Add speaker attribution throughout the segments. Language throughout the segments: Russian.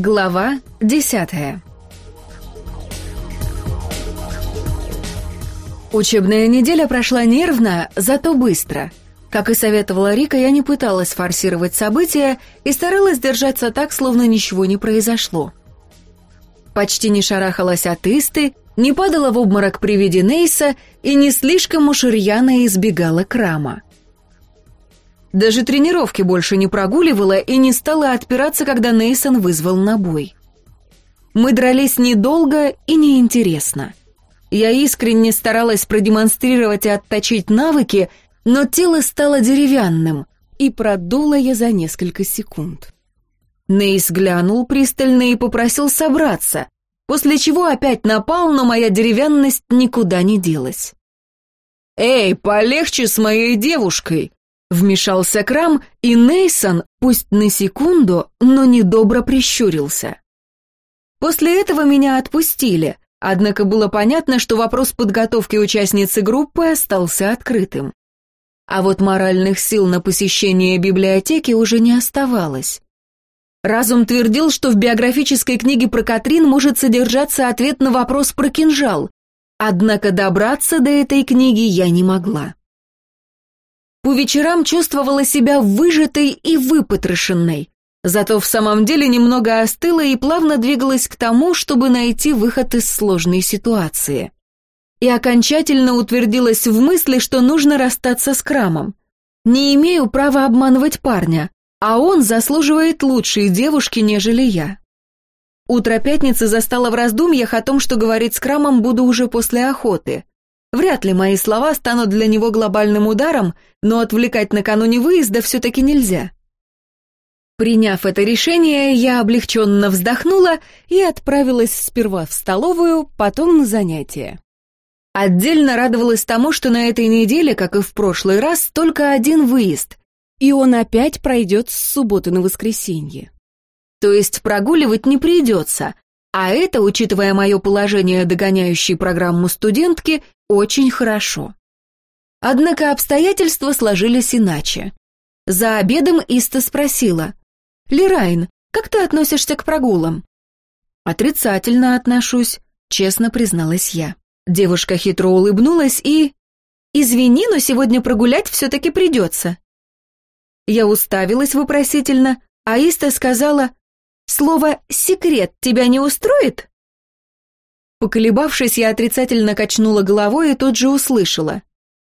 Speaker 1: Глава десятая Учебная неделя прошла нервно, зато быстро. Как и советовала Рика, я не пыталась форсировать события и старалась держаться так, словно ничего не произошло. Почти не шарахалась от Исты, не падала в обморок при виде Нейса и не слишком уж рьяно избегала крама. Даже тренировки больше не прогуливала и не стала отпираться, когда Нейсон вызвал на бой. Мы дрались недолго и неинтересно. Я искренне старалась продемонстрировать и отточить навыки, но тело стало деревянным, и продула я за несколько секунд. Нейс глянул пристально и попросил собраться, после чего опять напал, но моя деревянность никуда не делась. «Эй, полегче с моей девушкой!» Вмешался Крам, и Нейсон, пусть на секунду, но недобро прищурился. После этого меня отпустили, однако было понятно, что вопрос подготовки участницы группы остался открытым. А вот моральных сил на посещение библиотеки уже не оставалось. Разум твердил, что в биографической книге про Катрин может содержаться ответ на вопрос про кинжал, однако добраться до этой книги я не могла. По вечерам чувствовала себя выжатой и выпотрошенной, зато в самом деле немного остыла и плавно двигалась к тому, чтобы найти выход из сложной ситуации. И окончательно утвердилась в мысли, что нужно расстаться с Крамом. Не имею права обманывать парня, а он заслуживает лучшей девушки, нежели я. Утро пятницы застало в раздумьях о том, что говорить с Крамом буду уже после охоты. Вряд ли мои слова станут для него глобальным ударом, но отвлекать накануне выезда все-таки нельзя. Приняв это решение, я облегченно вздохнула и отправилась сперва в столовую, потом на занятия. Отдельно радовалась тому, что на этой неделе, как и в прошлый раз, только один выезд, и он опять пройдет с субботы на воскресенье. То есть прогуливать не придется, а это, учитывая мое положение догоняющей программу студентки, очень хорошо. Однако обстоятельства сложились иначе. За обедом Иста спросила, «Лерайн, как ты относишься к прогулам?» «Отрицательно отношусь», — честно призналась я. Девушка хитро улыбнулась и... «Извини, но сегодня прогулять все-таки придется». Я уставилась вопросительно, а Иста сказала, Слово «секрет» тебя не устроит?» Поколебавшись, я отрицательно качнула головой и тут же услышала.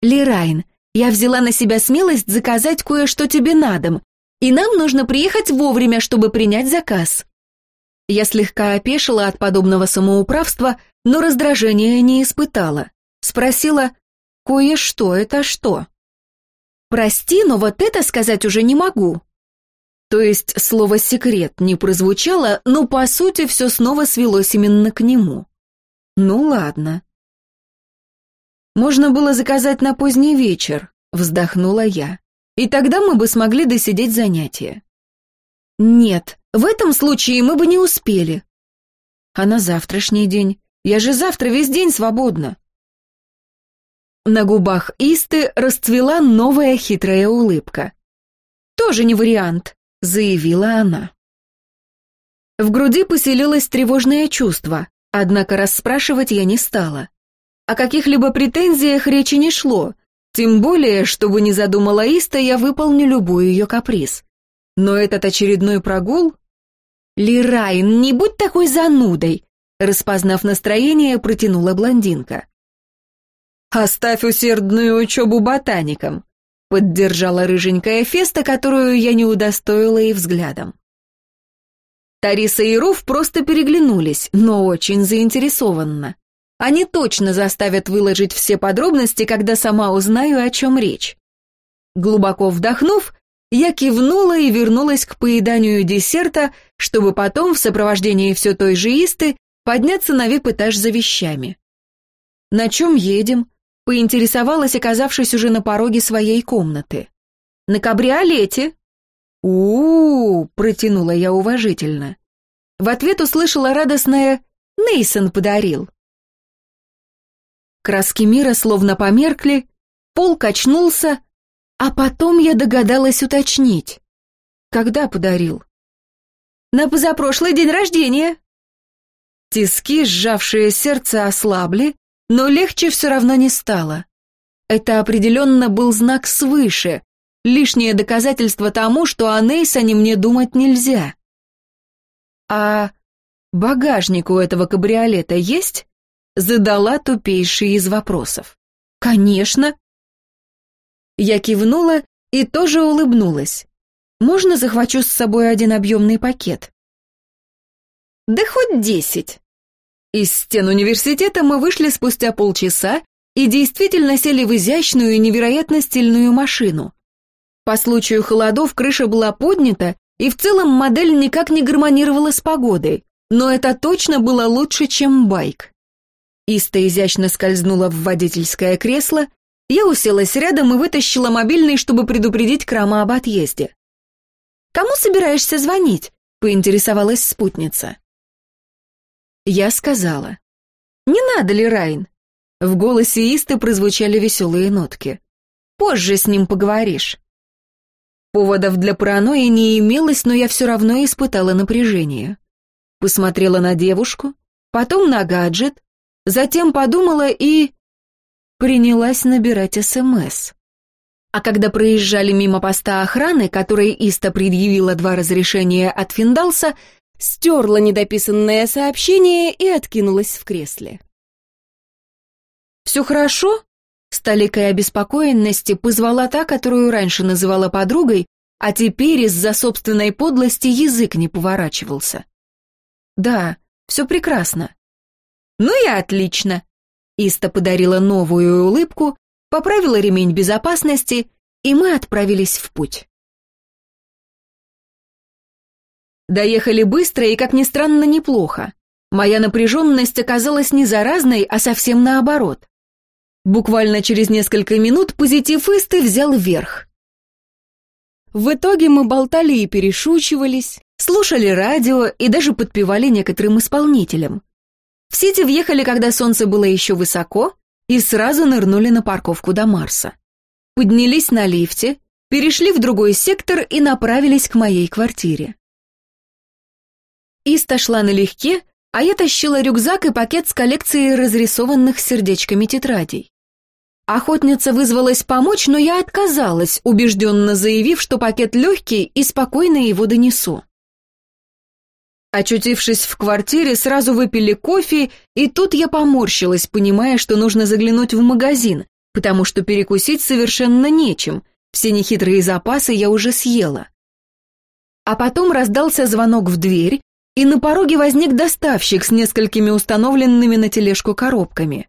Speaker 1: «Лирайн, я взяла на себя смелость заказать кое-что тебе на дом, и нам нужно приехать вовремя, чтобы принять заказ». Я слегка опешила от подобного самоуправства, но раздражения не испытала. Спросила, «Кое-что это что?» «Прости, но вот это сказать уже не могу», то есть слово «секрет» не прозвучало, но по сути все снова свелось именно к нему. Ну ладно. Можно было заказать на поздний вечер, вздохнула я. И тогда мы бы смогли досидеть занятия. Нет, в этом случае мы бы не успели. А на завтрашний день? Я же завтра весь день свободна. На губах Исты расцвела новая хитрая улыбка. Тоже не вариант заявила она. В груди поселилось тревожное чувство, однако расспрашивать я не стала. О каких-либо претензиях речи не шло, тем более, чтобы не задумала Иста, я выполню любой ее каприз. Но этот очередной прогул... «Лирайн, не будь такой занудой!» Распознав настроение, протянула блондинка. «Оставь усердную учебу ботаникам. Поддержала рыженькая Феста, которую я не удостоила и взглядом. Тариса и Руф просто переглянулись, но очень заинтересованно. Они точно заставят выложить все подробности, когда сама узнаю, о чем речь. Глубоко вдохнув, я кивнула и вернулась к поеданию десерта, чтобы потом, в сопровождении все той же Исты, подняться на вип-этаж за вещами. «На чем едем?» Поинтересовалась, оказавшись уже на пороге своей комнаты. «На кабриолете». «У-у-у», протянула я уважительно. В ответ услышала радостное «Нейсон подарил». Краски мира словно померкли, пол качнулся, а потом я догадалась уточнить. Когда подарил? На позапрошлый день рождения!» Тиски, сжавшие сердце, ослабли, но легче все равно не стало. Это определенно был знак свыше, лишнее доказательство тому, что о Нейсоне мне думать нельзя. «А багажник у этого кабриолета есть?» Задала тупейший из вопросов. «Конечно!» Я кивнула и тоже улыбнулась. «Можно захвачу с собой один объемный пакет?» «Да хоть десять!» Из стен университета мы вышли спустя полчаса и действительно сели в изящную и невероятно стильную машину. По случаю холодов крыша была поднята, и в целом модель никак не гармонировала с погодой, но это точно было лучше, чем байк. Иста изящно скользнула в водительское кресло, я уселась рядом и вытащила мобильный, чтобы предупредить Крама об отъезде. «Кому собираешься звонить?» — поинтересовалась спутница. Я сказала. «Не надо ли, Райн?» В голосе Исты прозвучали веселые нотки. «Позже с ним поговоришь». Поводов для паранойи не имелось, но я все равно испытала напряжение. Посмотрела на девушку, потом на гаджет, затем подумала и... принялась набирать СМС. А когда проезжали мимо поста охраны, которой Иста предъявила два разрешения от Финдалса, стерла недописанное сообщение и откинулась в кресле. «Все хорошо?» С толикой обеспокоенности позвала та, которую раньше называла подругой, а теперь из-за собственной подлости язык не поворачивался. «Да, все прекрасно». «Ну и отлично!» Иста подарила новую улыбку, поправила ремень безопасности, и мы отправились в путь. Доехали быстро и, как ни странно, неплохо. Моя напряженность оказалась не заразной, а совсем наоборот. Буквально через несколько минут позитив Исты взял верх. В итоге мы болтали и перешучивались, слушали радио и даже подпевали некоторым исполнителям. В Сити въехали, когда солнце было еще высоко, и сразу нырнули на парковку до Марса. Поднялись на лифте, перешли в другой сектор и направились к моей квартире. Иста шла налегке, а я тащила рюкзак и пакет с коллекцией разрисованных сердечками тетрадей. Охотница вызвалась помочь, но я отказалась, убежденно заявив, что пакет легкий и спокойно его донесу. Очутившись в квартире, сразу выпили кофе, и тут я поморщилась, понимая, что нужно заглянуть в магазин, потому что перекусить совершенно нечем, все нехитрые запасы я уже съела. А потом раздался звонок в дверь, и на пороге возник доставщик с несколькими установленными на тележку коробками.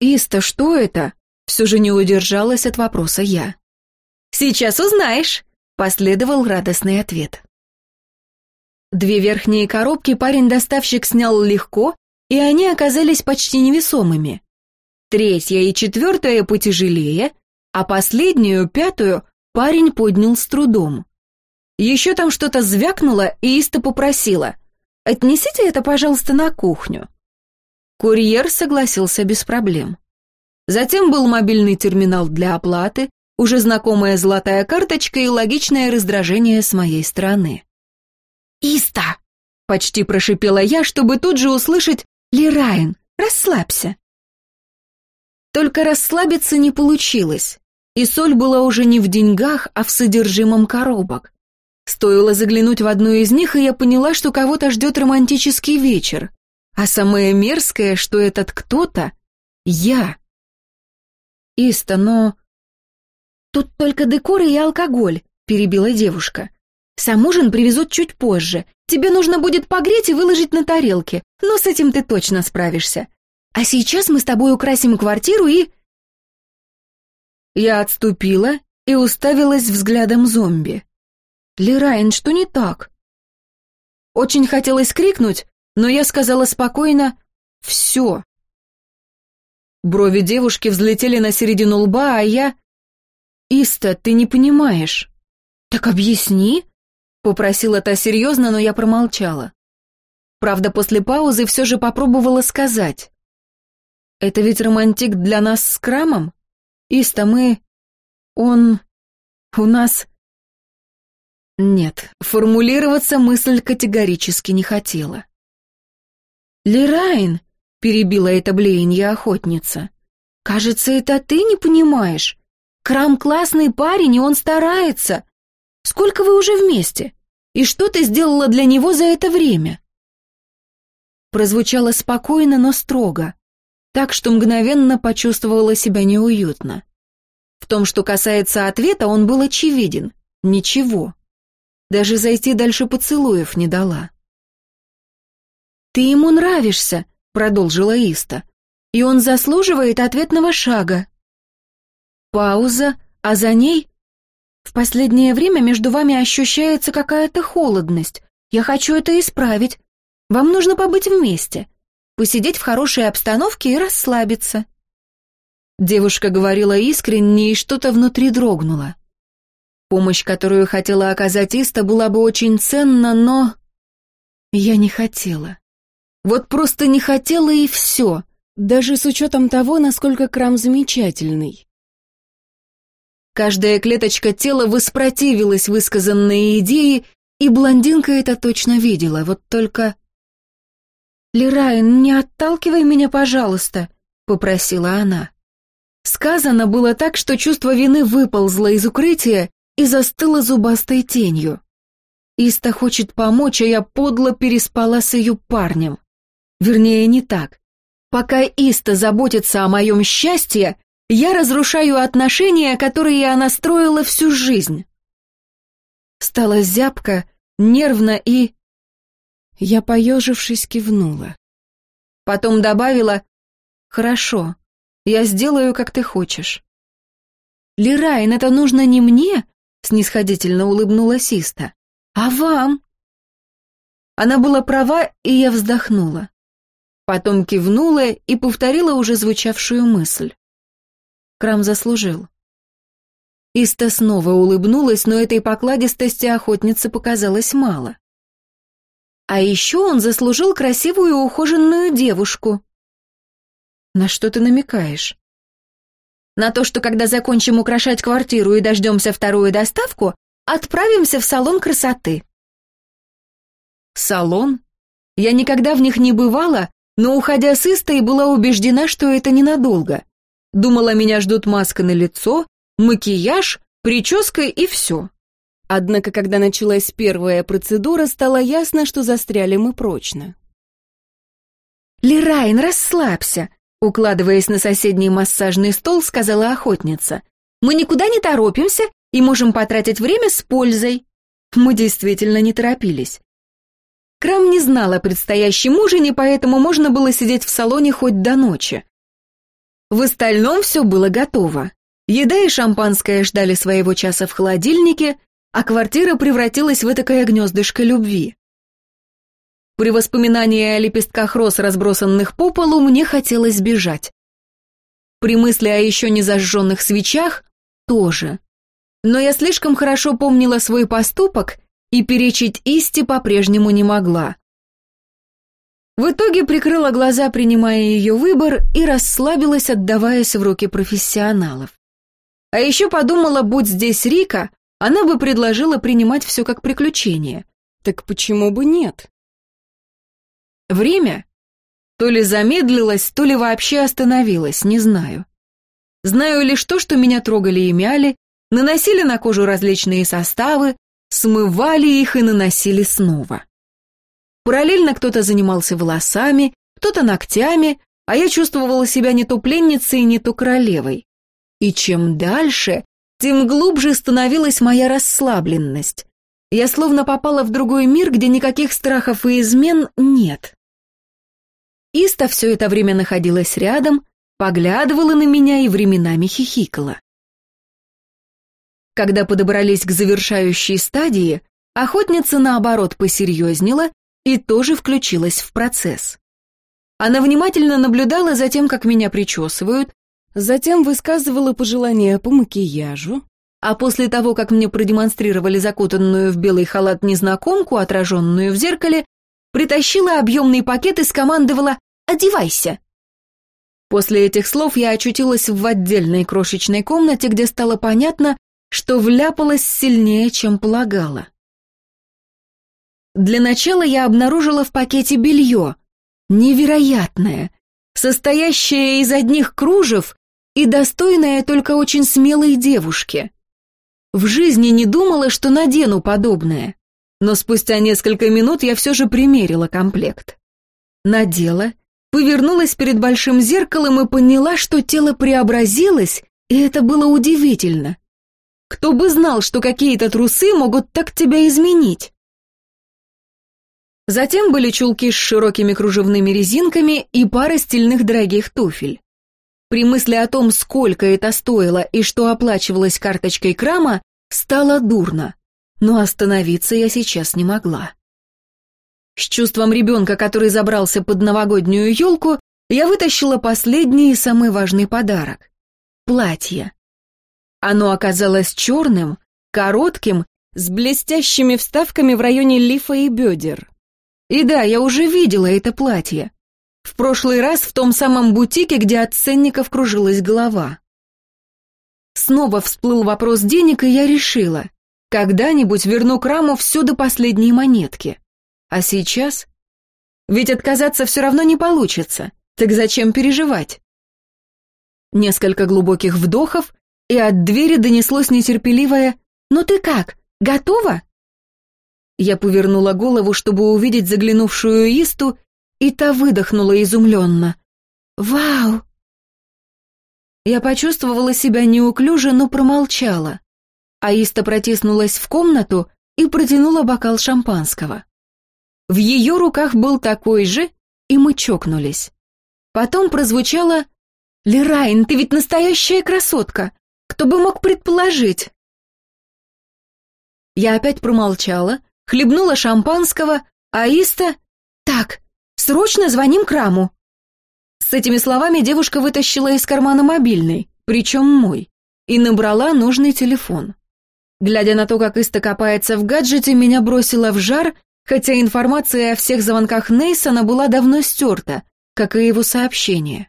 Speaker 1: «Иста, что это?» Все же не удержалась от вопроса я. «Сейчас узнаешь», — последовал радостный ответ. Две верхние коробки парень-доставщик снял легко, и они оказались почти невесомыми. Третья и четвертая потяжелее, а последнюю, пятую, парень поднял с трудом. Еще там что-то звякнуло, и Иста попросила. «Отнесите это, пожалуйста, на кухню». Курьер согласился без проблем. Затем был мобильный терминал для оплаты, уже знакомая золотая карточка и логичное раздражение с моей стороны. «Иста!» — почти прошипела я, чтобы тут же услышать «Лирайн, расслабься!» Только расслабиться не получилось, и соль была уже не в деньгах, а в содержимом коробок. Стоило заглянуть в одну из них, и я поняла, что кого-то ждет романтический вечер. А самое мерзкое, что этот кто-то — я. Иста, но... Тут только декоры и алкоголь, перебила девушка. Сам ужин привезут чуть позже. Тебе нужно будет погреть и выложить на тарелке, но с этим ты точно справишься. А сейчас мы с тобой украсим квартиру и... Я отступила и уставилась взглядом зомби. «Лерайн, что не так?» Очень хотелось крикнуть, но я сказала спокойно «все». Брови девушки взлетели на середину лба, а я... «Иста, ты не понимаешь». «Так объясни», — попросила та серьезно, но я промолчала. Правда, после паузы все же попробовала сказать. «Это ведь романтик для нас с Крамом? Иста, мы... Он... У нас Нет, формулироваться мысль категорически не хотела. «Лерайн», — перебила это блеяние охотница, — «кажется, это ты не понимаешь. Крам классный парень, и он старается. Сколько вы уже вместе? И что ты сделала для него за это время?» Прозвучало спокойно, но строго, так что мгновенно почувствовала себя неуютно. В том, что касается ответа, он был очевиден. Ничего. Даже зайти дальше поцелуев не дала. «Ты ему нравишься», — продолжила Иста, «и он заслуживает ответного шага». Пауза, а за ней... «В последнее время между вами ощущается какая-то холодность. Я хочу это исправить. Вам нужно побыть вместе, посидеть в хорошей обстановке и расслабиться». Девушка говорила искренне, и что-то внутри дрогнуло. Помощь, которую хотела оказать Иста, была бы очень ценна, но... Я не хотела. Вот просто не хотела и все, даже с учетом того, насколько Крам замечательный. Каждая клеточка тела воспротивилась высказанной идее, и блондинка это точно видела, вот только... «Лерайн, не отталкивай меня, пожалуйста», — попросила она. Сказано было так, что чувство вины выползло из укрытия и застыло зубастой тенью. Иста хочет помочь, а я подло переспала с ее парнем. Вернее, не так. Пока Иста заботится о моем счастье, я разрушаю отношения, которые она строила всю жизнь. Стала зябко, нервно и... Я, поежившись, кивнула. Потом добавила «Хорошо, я сделаю, как ты хочешь». «Лирайн, это нужно не мне?» — снисходительно улыбнулась Иста. «А вам?» Она была права, и я вздохнула. Потом кивнула и повторила уже звучавшую мысль. Крам заслужил. Иста снова улыбнулась, но этой покладистости охотнице показалось мало. А еще он заслужил красивую ухоженную девушку. На что ты намекаешь? На то, что когда закончим украшать квартиру и дождемся вторую доставку, отправимся в салон красоты. Салон? Я никогда в них не бывала, но, уходя с Истой, была убеждена, что это ненадолго. Думала, меня ждут маска на лицо, макияж, прическа и все. Однако, когда началась первая процедура, стало ясно, что застряли мы прочно. «Лерайн, расслабься!» Укладываясь на соседний массажный стол, сказала охотница. «Мы никуда не торопимся и можем потратить время с пользой». Мы действительно не торопились. Крам не знал о предстоящем ужине, поэтому можно было сидеть в салоне хоть до ночи. В остальном все было готово. Еда и шампанское ждали своего часа в холодильнике, а квартира превратилась в этакое гнездышко любви. При воспоминании о лепестках роз, разбросанных по полу, мне хотелось бежать. При мысли о еще не зажженных свечах тоже. Но я слишком хорошо помнила свой поступок и перечить Исти по-прежнему не могла. В итоге прикрыла глаза, принимая ее выбор, и расслабилась, отдаваясь в руки профессионалов. А еще подумала, будь здесь Рика, она бы предложила принимать все как приключение. Так почему бы нет? Время то ли замедлилось, то ли вообще остановилось, не знаю. Знаю лишь то, что меня трогали и мяли, наносили на кожу различные составы, смывали их и наносили снова. Параллельно кто-то занимался волосами, кто-то ногтями, а я чувствовала себя не то пленницей, не то королевой. И чем дальше, тем глубже становилась моя расслабленность. Я словно попала в другой мир, где никаких страхов и измен нет. Иста все это время находилась рядом, поглядывала на меня и временами хихикала. Когда подобрались к завершающей стадии, охотница, наоборот, посерьезнела и тоже включилась в процесс. Она внимательно наблюдала за тем, как меня причесывают, затем высказывала пожелания по макияжу, а после того, как мне продемонстрировали закутанную в белый халат незнакомку, отраженную в зеркале, притащила объемный пакет и скомандовала «Одевайся!». После этих слов я очутилась в отдельной крошечной комнате, где стало понятно, что вляпалась сильнее, чем полагала. Для начала я обнаружила в пакете белье. Невероятное, состоящее из одних кружев и достойное только очень смелой девушки. В жизни не думала, что надену подобное, но спустя несколько минут я все же примерила комплект. Надела, повернулась перед большим зеркалом и поняла, что тело преобразилось, и это было удивительно. Кто бы знал, что какие-то трусы могут так тебя изменить? Затем были чулки с широкими кружевными резинками и пара стильных дорогих туфель. При мысли о том, сколько это стоило и что оплачивалось карточкой крама, стало дурно. Но остановиться я сейчас не могла. С чувством ребенка, который забрался под новогоднюю елку, я вытащила последний и самый важный подарок — платье. Оно оказалось черным, коротким, с блестящими вставками в районе лифа и бедер. И да, я уже видела это платье. В прошлый раз в том самом бутике, где от ценников кружилась голова. Снова всплыл вопрос денег, и я решила, когда-нибудь верну Краму все до последней монетки. А сейчас? Ведь отказаться все равно не получится, так зачем переживать? Несколько глубоких вдохов, и от двери донеслось нетерпеливое «Ну ты как, готова?» Я повернула голову, чтобы увидеть заглянувшую Исту, и та выдохнула изумленно. «Вау!» Я почувствовала себя неуклюже, но промолчала. Аиста протиснулась в комнату и протянула бокал шампанского. В ее руках был такой же, и мы чокнулись. Потом прозвучало «Лерайн, ты ведь настоящая красотка! Кто бы мог предположить?» Я опять промолчала, хлебнула шампанского, Аиста... «Так, Срочно звоним Краму!» С этими словами девушка вытащила из кармана мобильный, причем мой, и набрала нужный телефон. Глядя на то, как Иста копается в гаджете, меня бросило в жар, хотя информация о всех звонках Нейсона была давно стерта, как и его сообщение.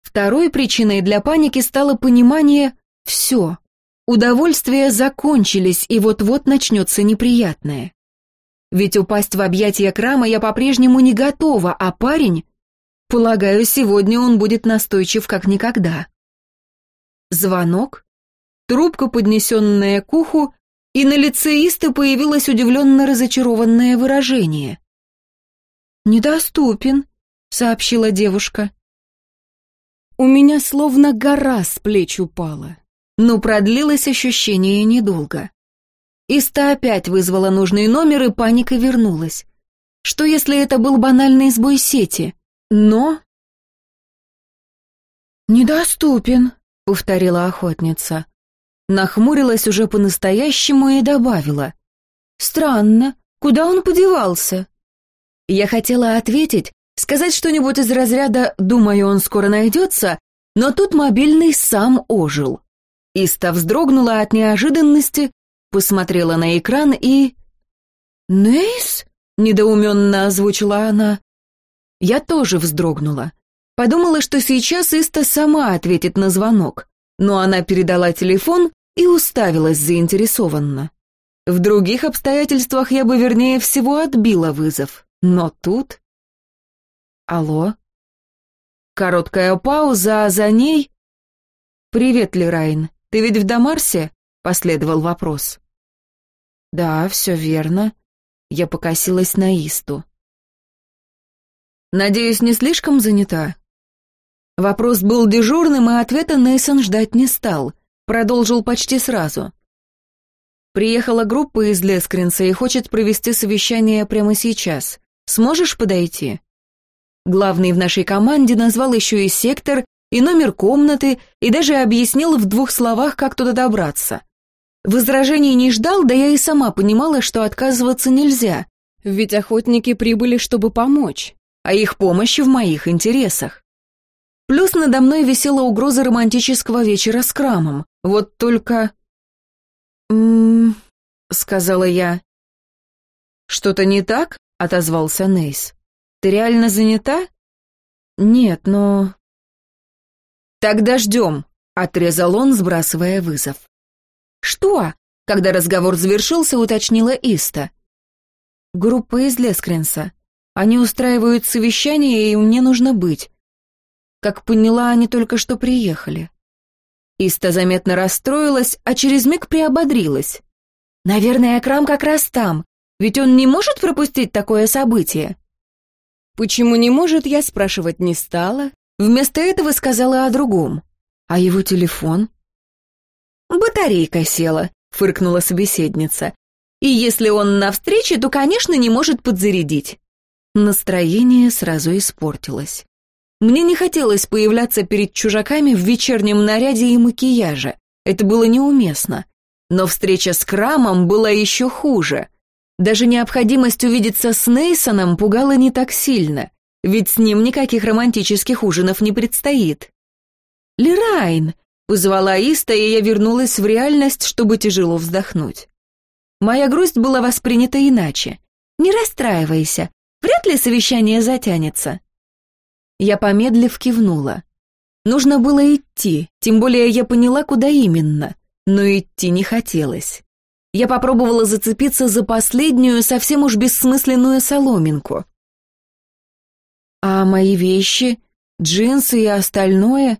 Speaker 1: Второй причиной для паники стало понимание «все». Удовольствия закончились, и вот-вот начнется неприятное. Ведь упасть в объятия Крама я по-прежнему не готова, а парень... Полагаю, сегодня он будет настойчив как никогда. Звонок, трубка, поднесенная к уху, и на лице Исты появилось удивленно разочарованное выражение. «Недоступен», — сообщила девушка. У меня словно гора с плеч упала, но продлилось ощущение недолго. Иста опять вызвала нужный номер, и паника вернулась. Что если это был банальный сбой сети? Но... «Недоступен», — повторила охотница. Нахмурилась уже по-настоящему и добавила. «Странно, куда он подевался?» Я хотела ответить, сказать что-нибудь из разряда «думаю, он скоро найдется», но тут мобильный сам ожил. Иста вздрогнула от неожиданности, посмотрела на экран и... «Нейс?» — недоуменно озвучила она. Я тоже вздрогнула. Подумала, что сейчас Иста сама ответит на звонок, но она передала телефон и уставилась заинтересованно. В других обстоятельствах я бы, вернее всего, отбила вызов, но тут... Алло? Короткая пауза, а за ней... «Привет, Лерайн, ты ведь в Дамарсе?» — последовал вопрос. «Да, все верно». Я покосилась на Исту. «Надеюсь, не слишком занята?» Вопрос был дежурным, и ответа Нейсон ждать не стал. Продолжил почти сразу. «Приехала группа из Лескринса и хочет провести совещание прямо сейчас. Сможешь подойти?» Главный в нашей команде назвал еще и сектор, и номер комнаты, и даже объяснил в двух словах, как туда добраться. Возражений не ждал, да я и сама понимала, что отказываться нельзя, ведь охотники прибыли, чтобы помочь, а их помощь в моих интересах. Плюс надо мной висела угроза романтического вечера с Крамом. Вот только... «М-м-м», сказала я. «Что-то не так?» — отозвался Нейс. «Ты реально занята?» «Нет, но...» «Тогда ждем», — отрезал он, сбрасывая вызов. «Что?» — когда разговор завершился, уточнила Иста. Группа из Лескринса. Они устраивают совещание, и мне нужно быть. Как поняла, они только что приехали. Иста заметно расстроилась, а через миг приободрилась. Наверное, Крам как раз там, ведь он не может пропустить такое событие. Почему не может, я спрашивать не стала. Вместо этого сказала о другом. А его телефон? Батарейка села, фыркнула собеседница. И если он на встрече, то, конечно, не может подзарядить. Настроение сразу испортилось. Мне не хотелось появляться перед чужаками в вечернем наряде и макияже. Это было неуместно. Но встреча с Крамом была еще хуже. Даже необходимость увидеться с Нейсоном пугала не так сильно, ведь с ним никаких романтических ужинов не предстоит. «Лерайн!» — позвала Иста, и я вернулась в реальность, чтобы тяжело вздохнуть. Моя грусть была воспринята иначе. «Не расстраивайся, вряд ли совещание затянется». Я помедлив кивнула. Нужно было идти, тем более я поняла, куда именно, но идти не хотелось. Я попробовала зацепиться за последнюю, совсем уж бессмысленную соломинку. А мои вещи, джинсы и остальное?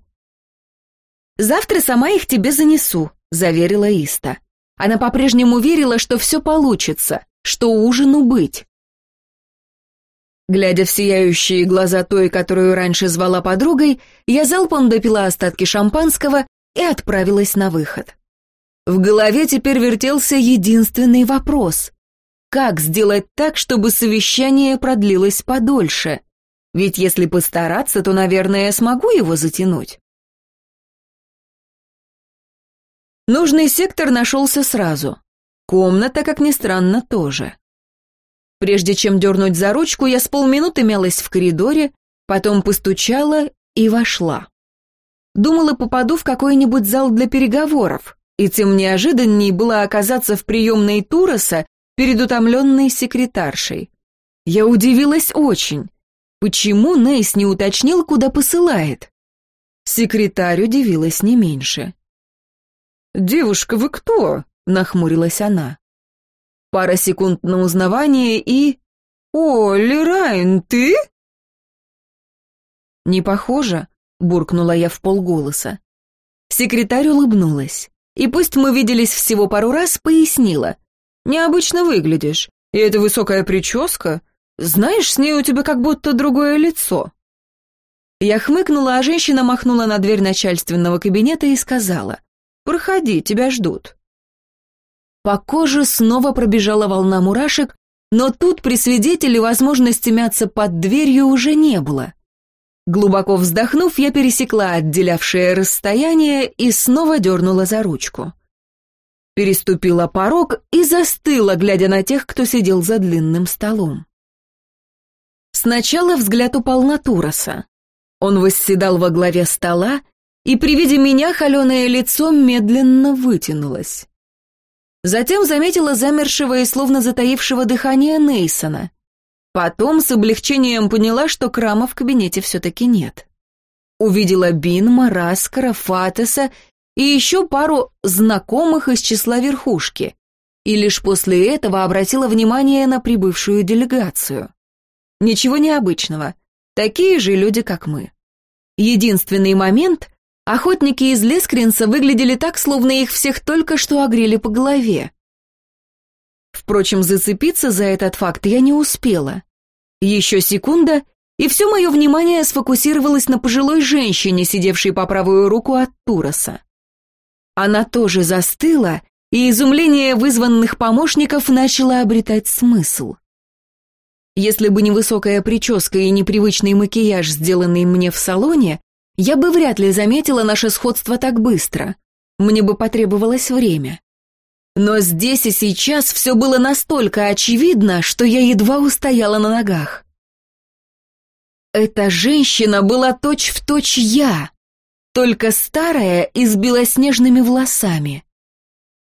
Speaker 1: Завтра сама их тебе занесу, заверила Иста. Она по-прежнему верила, что все получится, что ужину быть. Глядя в сияющие глаза той, которую раньше звала подругой, я залпом допила остатки шампанского и отправилась на выход. В голове теперь вертелся единственный вопрос. Как сделать так, чтобы совещание продлилось подольше? Ведь если постараться, то, наверное, смогу его затянуть. Нужный сектор нашелся сразу. Комната, как ни странно, тоже. Прежде чем дернуть за ручку, я с полминуты мялась в коридоре, потом постучала и вошла. Думала, попаду в какой-нибудь зал для переговоров, и тем неожиданней было оказаться в приемной Туроса перед утомленной секретаршей. Я удивилась очень. Почему Нейс не уточнил, куда посылает? Секретарь удивилась не меньше. «Девушка, вы кто?» — нахмурилась она. Пара секунд на узнавание и... «О, Лерайн, ты?» «Не похоже», — буркнула я в полголоса. Секретарь улыбнулась и пусть мы виделись всего пару раз, пояснила. «Необычно выглядишь, и эта высокая прическа, знаешь, с ней у тебя как будто другое лицо». Я хмыкнула, а женщина махнула на дверь начальственного кабинета и сказала, «Проходи, тебя ждут». По коже снова пробежала волна мурашек, но тут при свидетеле возможности мяться под дверью уже не было. Глубоко вздохнув, я пересекла отделявшее расстояние и снова дернула за ручку. Переступила порог и застыла, глядя на тех, кто сидел за длинным столом. Сначала взгляд упал на Туроса. Он восседал во главе стола, и при виде меня холеное лицо медленно вытянулось. Затем заметила замершего и словно затаившего дыхание Нейсона — Потом с облегчением поняла, что Крама в кабинете все-таки нет. Увидела Бинма, Раскара, Фатеса и еще пару знакомых из числа верхушки. И лишь после этого обратила внимание на прибывшую делегацию. Ничего необычного. Такие же люди, как мы. Единственный момент — охотники из Лескринса выглядели так, словно их всех только что огрели по голове. Впрочем, зацепиться за этот факт я не успела. Еще секунда, и все мое внимание сфокусировалось на пожилой женщине, сидевшей по правую руку от Туроса. Она тоже застыла, и изумление вызванных помощников начало обретать смысл. Если бы не высокая прическа и непривычный макияж, сделанный мне в салоне, я бы вряд ли заметила наше сходство так быстро. Мне бы потребовалось время. Но здесь и сейчас все было настолько очевидно, что я едва устояла на ногах. Эта женщина была точь-в-точь точь я, только старая и с белоснежными волосами.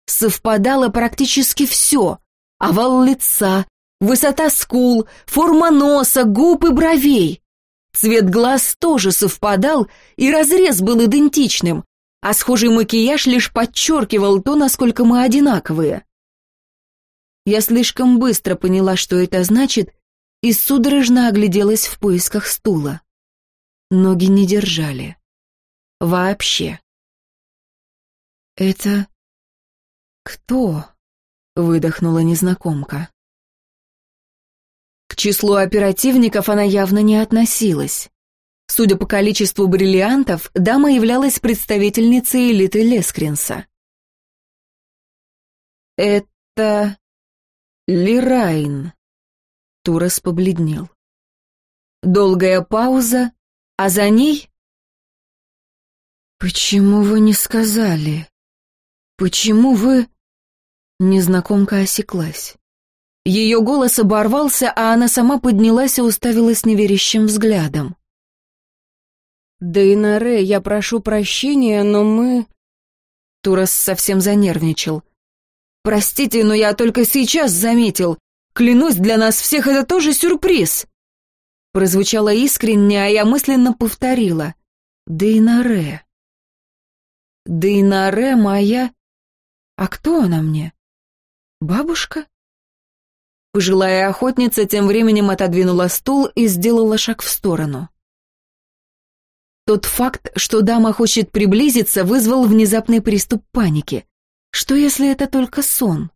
Speaker 1: Совпадало практически все — овал лица, высота скул, форма носа, губ и бровей. Цвет глаз тоже совпадал, и разрез был идентичным, а схожий макияж лишь подчеркивал то, насколько мы одинаковые. Я слишком быстро поняла, что это значит, и судорожно огляделась в поисках стула. Ноги не держали. Вообще. «Это... кто?» — выдохнула незнакомка. К числу оперативников она явно не относилась. Судя по количеству бриллиантов, дама являлась представительницей элиты Лескринса. «Это... Лирайн», — Турас побледнел. Долгая пауза, а за ней... «Почему вы не сказали? Почему вы...» Незнакомка осеклась. Ее голос оборвался, а она сама поднялась и уставилась неверящим взглядом. «Дейнаре, я прошу прощения, но мы...» Турас совсем занервничал. «Простите, но я только сейчас заметил. Клянусь, для нас всех это тоже сюрприз!» Прозвучало искренне, а я мысленно повторила. «Дейнаре». «Дейнаре моя...» «А кто она мне? Бабушка?» Пожилая охотница тем временем отодвинула стул и сделала шаг в сторону. Тот факт, что дама хочет приблизиться, вызвал внезапный приступ паники. Что если это только сон?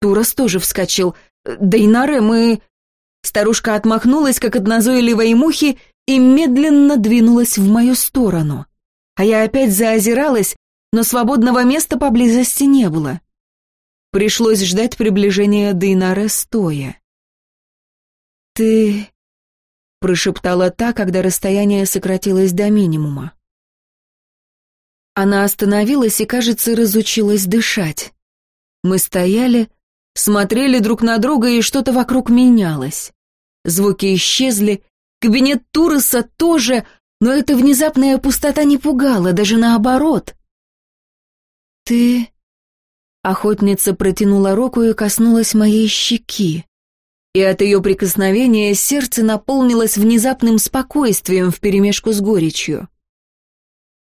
Speaker 1: Турас тоже вскочил. «Дейнаре, мы...» Старушка отмахнулась, как от назойливой мухи, и медленно двинулась в мою сторону. А я опять заозиралась, но свободного места поблизости не было. Пришлось ждать приближения Дейнаре стоя. «Ты прошептала та, когда расстояние сократилось до минимума. Она остановилась и, кажется, разучилась дышать. Мы стояли, смотрели друг на друга, и что-то вокруг менялось. Звуки исчезли, кабинет Туреса тоже, но эта внезапная пустота не пугала, даже наоборот. «Ты...» Охотница протянула руку и коснулась моей щеки и от ее прикосновения сердце наполнилось внезапным спокойствием вперемешку с горечью.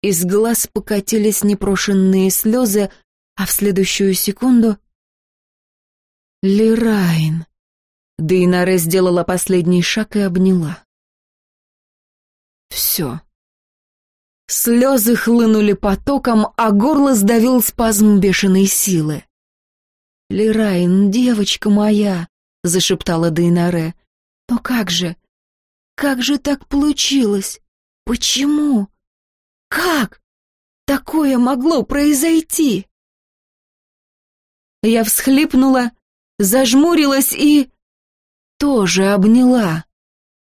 Speaker 1: Из глаз покатились непрошенные слезы, а в следующую секунду... Лирайн. Дейнаре сделала последний шаг и обняла. Все. Слезы хлынули потоком, а горло сдавил спазм бешеной силы. «Лирайн, девочка моя!» зашептала Дейнаре. «Но как же? Как же так получилось? Почему? Как? Такое могло произойти?» Я всхлипнула, зажмурилась и... тоже обняла.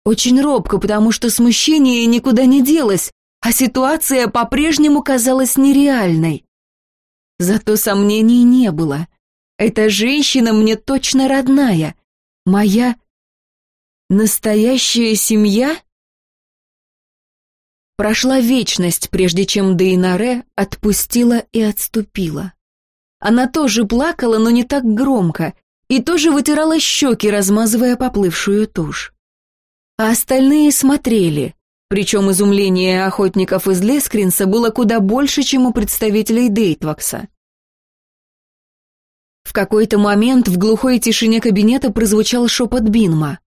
Speaker 1: Очень робко, потому что смущение никуда не делось, а ситуация по-прежнему казалась нереальной. Зато сомнений не было. Эта женщина мне точно родная, Моя настоящая семья? Прошла вечность, прежде чем Дейнаре отпустила и отступила. Она тоже плакала, но не так громко, и тоже вытирала щеки, размазывая поплывшую тушь. А остальные смотрели, причем изумление охотников из Лескринса было куда больше, чем у представителей Дейтвакса. В какой-то момент в глухой тишине кабинета прозвучал шепот Бинма.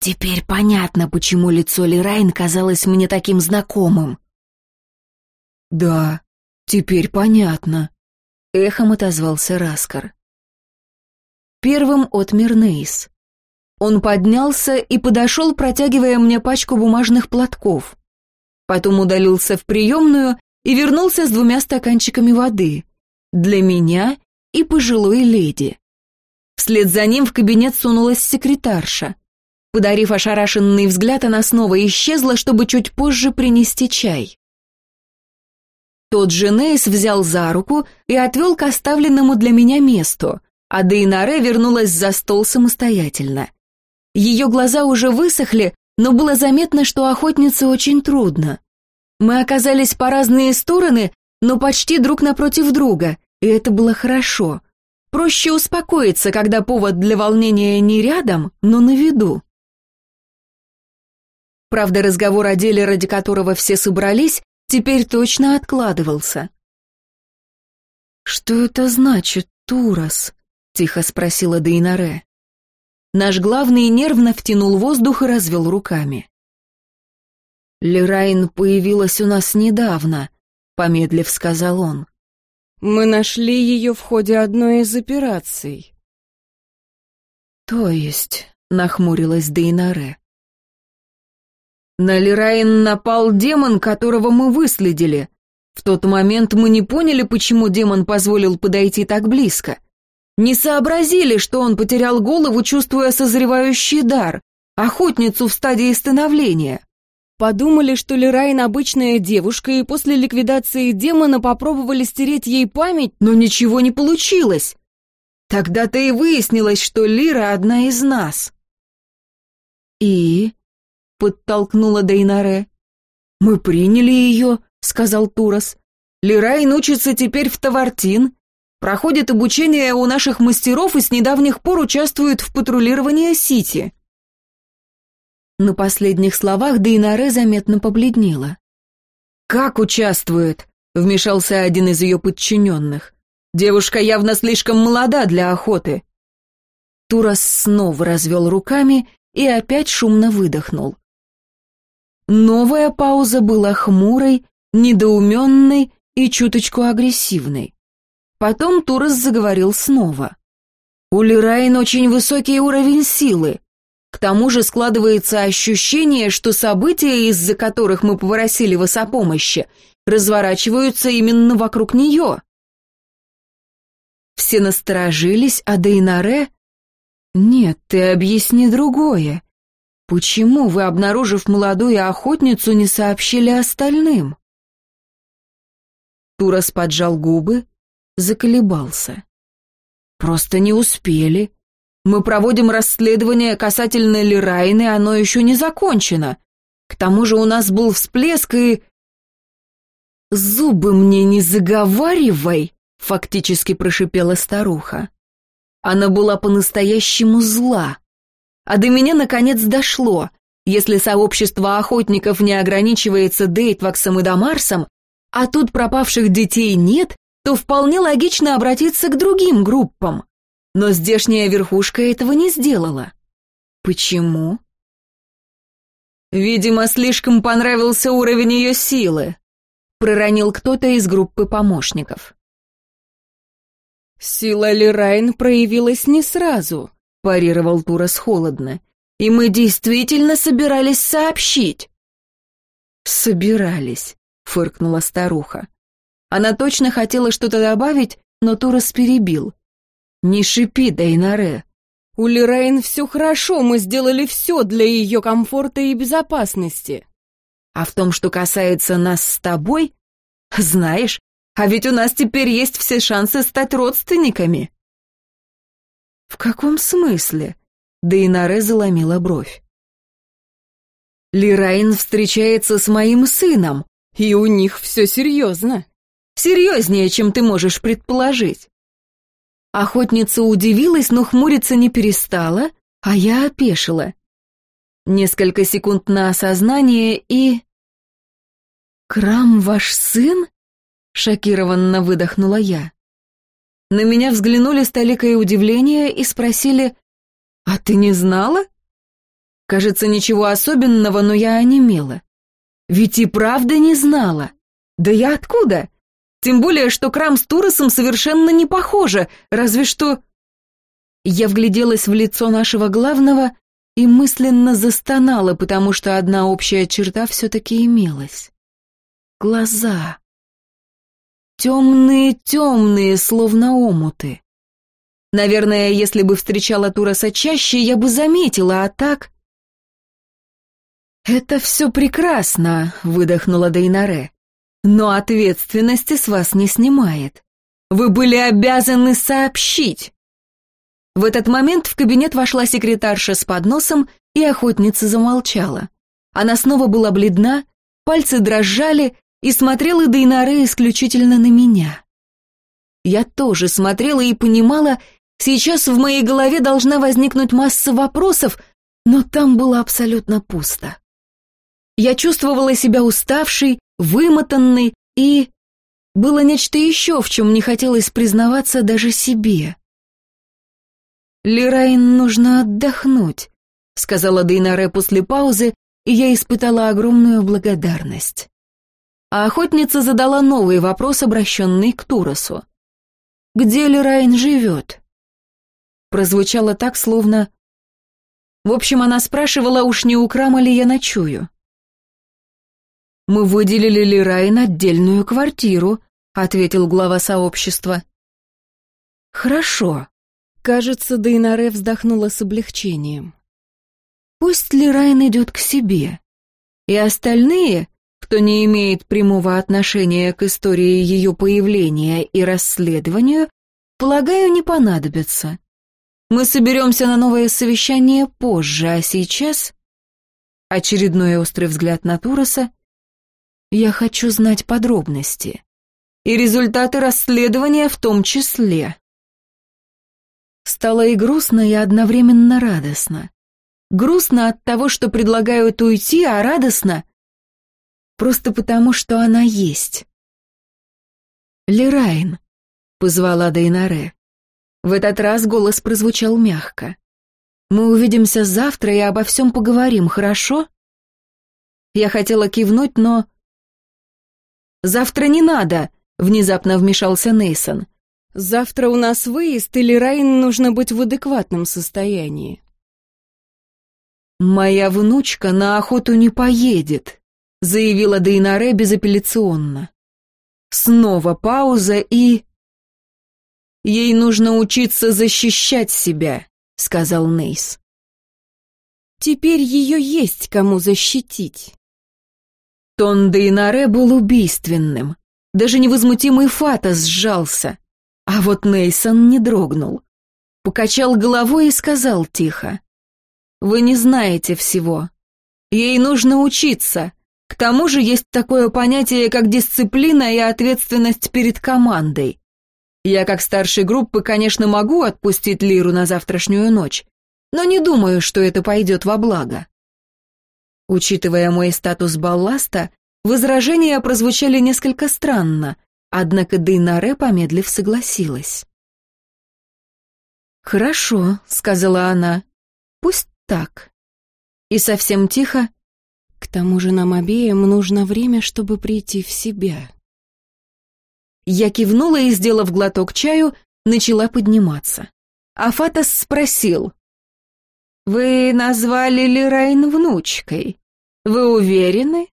Speaker 1: «Теперь понятно, почему лицо Лирайн казалось мне таким знакомым». «Да, теперь понятно», — эхом отозвался Раскар. Первым отмер Нейс. Он поднялся и подошел, протягивая мне пачку бумажных платков. Потом удалился в приемную и вернулся с двумя стаканчиками воды. Для меня и пожилой леди. Вслед за ним в кабинет сунулась секретарша. Подарив ошарашенный взгляд, она снова исчезла, чтобы чуть позже принести чай. Тот же Нейс взял за руку и отвел к оставленному для меня месту, а Дейнаре вернулась за стол самостоятельно. Ее глаза уже высохли, но было заметно, что охотнице очень трудно. Мы оказались по разные стороны, но почти друг напротив друга, и это было хорошо. Проще успокоиться, когда повод для волнения не рядом, но на виду. Правда, разговор о деле, ради которого все собрались, теперь точно откладывался. «Что это значит, Турас?» тихо спросила Дейнаре. Наш главный нервно втянул воздух и развел руками. «Лерайн появилась у нас недавно», — помедлив сказал он.
Speaker 2: «Мы нашли ее в ходе одной из операций».
Speaker 1: «То есть», — нахмурилась Дейнаре. «На Лерайн напал демон, которого мы выследили. В тот момент мы не поняли, почему демон позволил подойти так близко. Не сообразили, что он потерял голову, чувствуя созревающий дар, охотницу в стадии становления.
Speaker 2: Подумали, что Лерайн обычная девушка, и после ликвидации демона попробовали стереть ей память,
Speaker 1: но ничего не получилось. Тогда-то и выяснилось, что Лира одна из нас. «И?» — подтолкнула Дейнаре. «Мы приняли ее», — сказал Турос. «Лирайн учится теперь в Тавартин, проходит обучение у наших мастеров и с недавних пор участвует в патрулировании Сити. На последних словах Дейнаре заметно побледнела. «Как участвует?» — вмешался один из ее подчиненных. «Девушка явно слишком молода для охоты». Турас снова развел руками и опять шумно выдохнул. Новая пауза была хмурой, недоуменной и чуточку агрессивной. Потом Турос заговорил снова. «У Лирайн очень высокий уровень силы. К тому же складывается ощущение, что события, из-за которых мы попросили вас о помощи, разворачиваются именно вокруг нее». Все насторожились, а Дейнаре... «Нет, ты объясни другое. Почему вы, обнаружив молодую охотницу, не сообщили остальным?» Турас поджал губы, заколебался. «Просто не успели. Мы проводим расследование касательно Лирайны, оно еще не закончено. К тому же у нас был всплеск и...» «Зубы мне не заговаривай!» — фактически прошипела старуха. Она была по-настоящему зла. А до меня наконец дошло. Если сообщество охотников не ограничивается Дейтваксом и Дамарсом, а тут пропавших детей нет, то вполне логично обратиться к другим группам. Но здешняя верхушка этого не сделала. Почему? Видимо, слишком понравился уровень ее силы, проронил кто-то из группы помощников.
Speaker 2: «Сила Лирайн проявилась не сразу», — парировал Турас холодно. «И мы действительно собирались сообщить».
Speaker 1: «Собирались», — фыркнула старуха. Она точно хотела что-то добавить, но Турас перебил. «Не шипи, Дайнаре!»
Speaker 2: «У Лирейн все хорошо, мы сделали все для ее комфорта и безопасности».
Speaker 1: «А в том, что касается нас с тобой? Знаешь, а ведь у нас теперь есть все шансы стать родственниками». «В каком смысле?» Дейнаре заломила бровь. «Лирайн встречается с моим сыном,
Speaker 2: и у них все серьезно».
Speaker 1: Серьезнее, чем ты можешь предположить. Охотница удивилась, но хмуриться не перестала, а я опешила. Несколько секунд на осознание и... «Крам ваш сын?» — шокированно выдохнула я. На меня взглянули с толикой удивления и спросили, «А ты не знала?» Кажется, ничего особенного, но я онемела. Ведь и правда не знала. Да я откуда? Тем более, что Крам с Туросом совершенно не похожи, разве что... Я вгляделась в лицо нашего главного и мысленно застонала, потому что одна общая черта все-таки имелась. Глаза. Темные-темные, словно омуты. Наверное, если бы встречала Туроса чаще, я бы заметила, а так... «Это все прекрасно», — выдохнула Дейнаре но ответственности с вас не снимает. Вы были обязаны сообщить. В этот момент в кабинет вошла секретарша с подносом, и охотница замолчала. Она снова была бледна, пальцы дрожали и смотрела Дейнаре исключительно на меня. Я тоже смотрела и понимала, сейчас в моей голове должна возникнуть масса вопросов, но там было абсолютно пусто. Я чувствовала себя уставшей, вымотанный и... Было нечто еще, в чем не хотелось признаваться даже себе. «Лерайн нужно отдохнуть», — сказала Дейнаре после паузы, и я испытала огромную благодарность. А охотница задала новый вопрос, обращенный к Туросу. «Где Лерайн живет?» Прозвучало так, словно... В общем, она спрашивала, уж не у Крама ли я ночую. «Мы выделили Лерайн отдельную квартиру», — ответил глава сообщества. «Хорошо», Кажется, Дейнаре вздохнула с облегчением. Пусть Лирайн идет к себе. И остальные, кто не имеет прямого отношения к истории ее появления и расследованию, полагаю, не понадобятся. Мы соберемся на новое совещание позже, а сейчас... Очередной острый взгляд на Туроса. Я хочу знать подробности. И результаты расследования в том числе. Стало и грустно, и одновременно радостно. Грустно от того, что предлагают уйти, а радостно просто потому, что она есть. «Лерайн», — позвала Дейнаре. В этот раз голос прозвучал мягко. «Мы увидимся завтра и обо всем поговорим, хорошо?» Я хотела кивнуть, но... «Завтра не надо», — внезапно вмешался Нейсон. Завтра у нас выезд, или Райн нужно быть в адекватном состоянии. «Моя внучка на охоту не поедет», — заявила Дейнаре безапелляционно. Снова пауза и... «Ей нужно учиться защищать себя», — сказал Нейс. «Теперь ее есть кому защитить». Тон Дейнаре был убийственным. Даже невозмутимый Фата сжался. А вот Нейсон не дрогнул. Покачал головой и сказал тихо. «Вы не знаете всего. Ей нужно учиться. К тому же есть такое понятие, как дисциплина и ответственность перед командой. Я, как старший группы, конечно, могу отпустить Лиру на завтрашнюю ночь, но не думаю, что это пойдет во благо». Учитывая мой статус балласта, возражения прозвучали несколько странно, Однако Дейнаре, помедлив, согласилась. «Хорошо», — сказала она, — «пусть так». И совсем тихо, «К тому же нам обеим нужно время, чтобы прийти в себя». Я кивнула и, сделав глоток чаю, начала подниматься. А Фатас спросил, «Вы назвали Лирайн внучкой. Вы уверены?»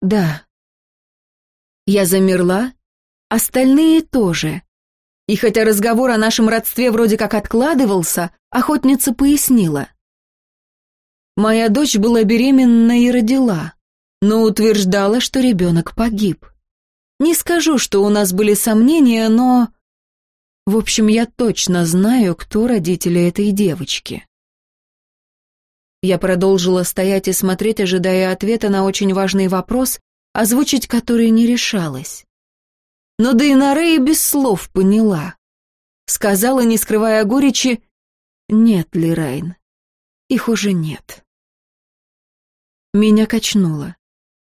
Speaker 1: «Да», я замерла, остальные тоже. И хотя разговор о нашем родстве вроде как откладывался, охотница пояснила. Моя дочь была беременна и родила, но утверждала, что ребенок погиб. Не скажу, что у нас были сомнения, но... В общем, я точно знаю, кто родители этой девочки. Я продолжила стоять и смотреть, ожидая ответа на очень важный вопрос, озвучить который не решалась. Но Дейнаре без слов поняла. Сказала, не скрывая горечи, «Нет, Лирайн, их уже нет». Меня качнуло.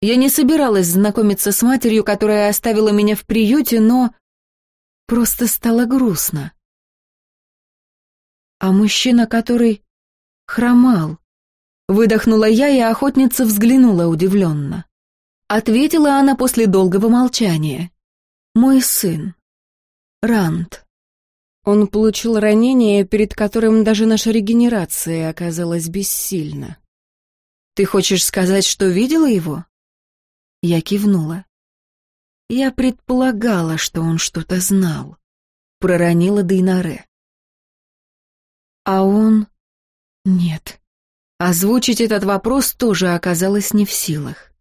Speaker 1: Я не собиралась знакомиться с матерью, которая оставила меня в приюте, но просто стало грустно. А мужчина, который хромал, выдохнула я, и охотница взглянула удивленно. Ответила она после долгого молчания. «Мой сын. Ранд». Он получил ранение, перед которым даже наша регенерация оказалась бессильна. «Ты хочешь сказать, что видела его?» Я кивнула. Я предполагала, что он что-то знал. Проронила Дейнаре. А он... Нет. Озвучить этот вопрос тоже оказалось не в силах.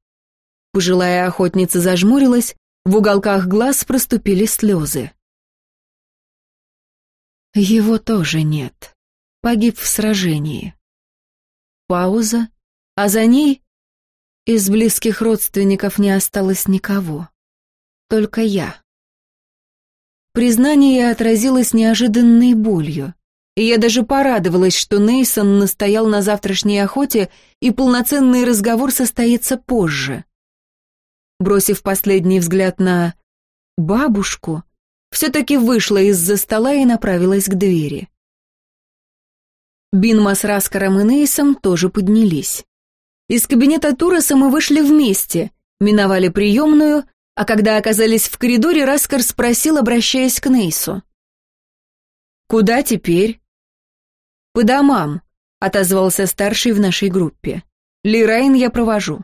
Speaker 1: Пожилая охотница зажмурилась, в уголках глаз проступили слезы. Его тоже нет. Погиб в сражении. Пауза, а за ней из близких родственников не осталось никого. Только я. Признание отразилось неожиданной болью. И я даже порадовалась, что Нейсон настоял на завтрашней охоте, и полноценный разговор состоится позже. Бросив последний взгляд на бабушку, все-таки вышла из-за стола и направилась к двери. Бинма с Раскаром и Нейсом тоже поднялись. Из кабинета Туроса мы вышли вместе, миновали приемную, а когда оказались в коридоре, Раскар спросил, обращаясь к Нейсу. «Куда теперь?» «По домам», — отозвался старший в нашей группе. «Лирайн я провожу».